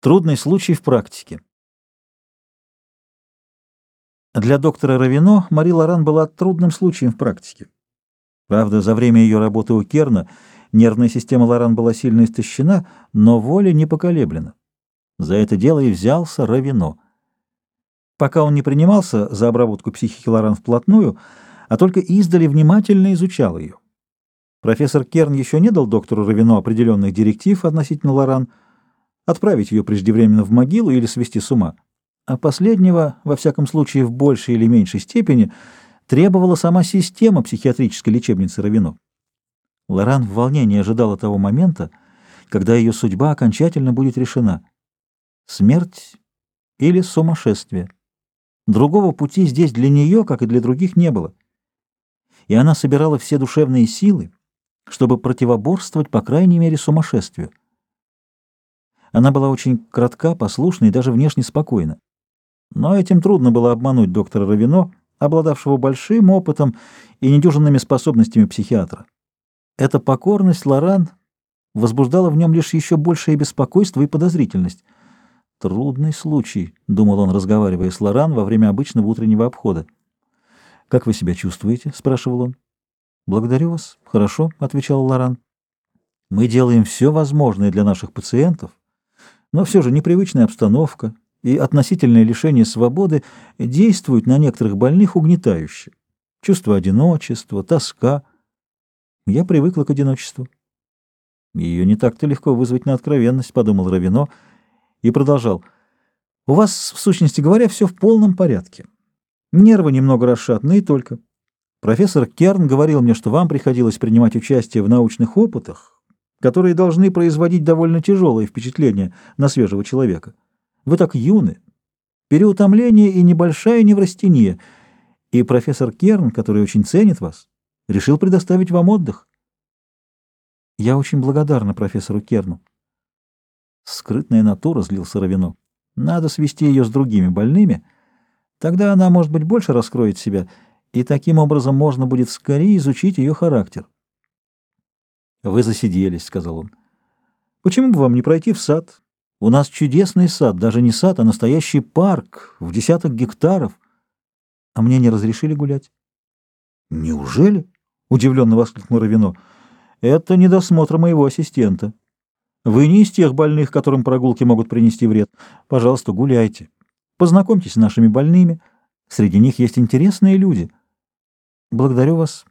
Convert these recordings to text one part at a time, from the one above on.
Трудный случай в практике. Для доктора Равино Мари Лоран была трудным случаем в практике. Правда, за время ее работы у Керна нервная система Лоран была сильно истощена, но воля не поколеблена. За это дело и взялся Равино. Пока он не принимался за обработку психики Лоран вплотную, а только издали внимательно изучал ее. Профессор Керн еще не дал доктору Равино определенных директив относительно Лоран, отправить ее преждевременно в могилу или свести с ума. А последнего, во всяком случае, в большей или меньшей степени, требовала сама система психиатрической лечебницы Равино. Лоран в волнении ожидала того момента, когда ее судьба окончательно будет решена. Смерть или сумасшествие. Другого пути здесь для нее, как и для других, не было. И она собирала все душевные силы, чтобы противоборствовать, по крайней мере, сумасшествию. Она была очень кратка, послушна и даже внешне спокойна. Но этим трудно было обмануть доктора Равино, обладавшего большим опытом и недюжинными способностями психиатра. Эта покорность Лоран возбуждала в нем лишь еще большее беспокойство и подозрительность. «Трудный случай», — думал он, разговаривая с Лоран во время обычного утреннего обхода. «Как вы себя чувствуете?» — спрашивал он. «Благодарю вас. Хорошо», — отвечал Лоран. «Мы делаем все возможное для наших пациентов, но все же непривычная обстановка и относительное лишение свободы действуют на некоторых больных угнетающе. Чувство одиночества, тоска. Я привыкла к одиночеству. Ее не так-то легко вызвать на откровенность, подумал Равино и продолжал. У вас, в сущности говоря, все в полном порядке. Нервы немного расшатаны и только. Профессор Керн говорил мне, что вам приходилось принимать участие в научных опытах, которые должны производить довольно тяжелое впечатление на свежего человека. Вы так юны. Переутомление и небольшая неврастения. И профессор Керн, который очень ценит вас, решил предоставить вам отдых. Я очень благодарна профессору Керну. Скрытная натура, злился Равино. Надо свести ее с другими больными. Тогда она, может быть, больше раскроет себя, и таким образом можно будет скорее изучить ее характер. «Вы засиделись», — сказал он. «Почему бы вам не пройти в сад? У нас чудесный сад, даже не сад, а настоящий парк в десяток гектаров. А мне не разрешили гулять». «Неужели?» — удивленно воскликнул Равино. «Это недосмотр моего ассистента. Вы не из тех больных, которым прогулки могут принести вред. Пожалуйста, гуляйте. Познакомьтесь с нашими больными. Среди них есть интересные люди. Благодарю вас.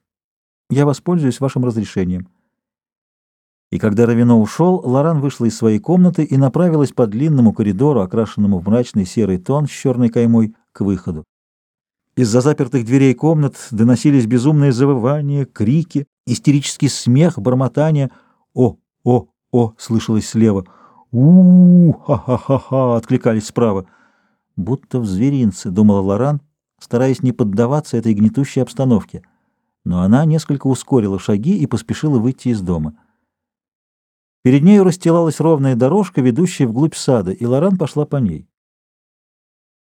Я воспользуюсь вашим разрешением». И когда Равино ушел, Лоран вышла из своей комнаты и направилась по длинному коридору, окрашенному в мрачный серый тон с черной каймой, к выходу. Из-за запертых дверей комнат доносились безумные завывания, крики, истерический смех, бормотание. «О, о, о!» — слышалось слева. у ха-ха-ха-ха!» — откликались справа. «Будто в зверинце», — думала Лоран, стараясь не поддаваться этой гнетущей обстановке. Но она несколько ускорила шаги и поспешила выйти из дома. Перед нею расстилалась ровная дорожка, ведущая вглубь сада, и Лоран пошла по ней.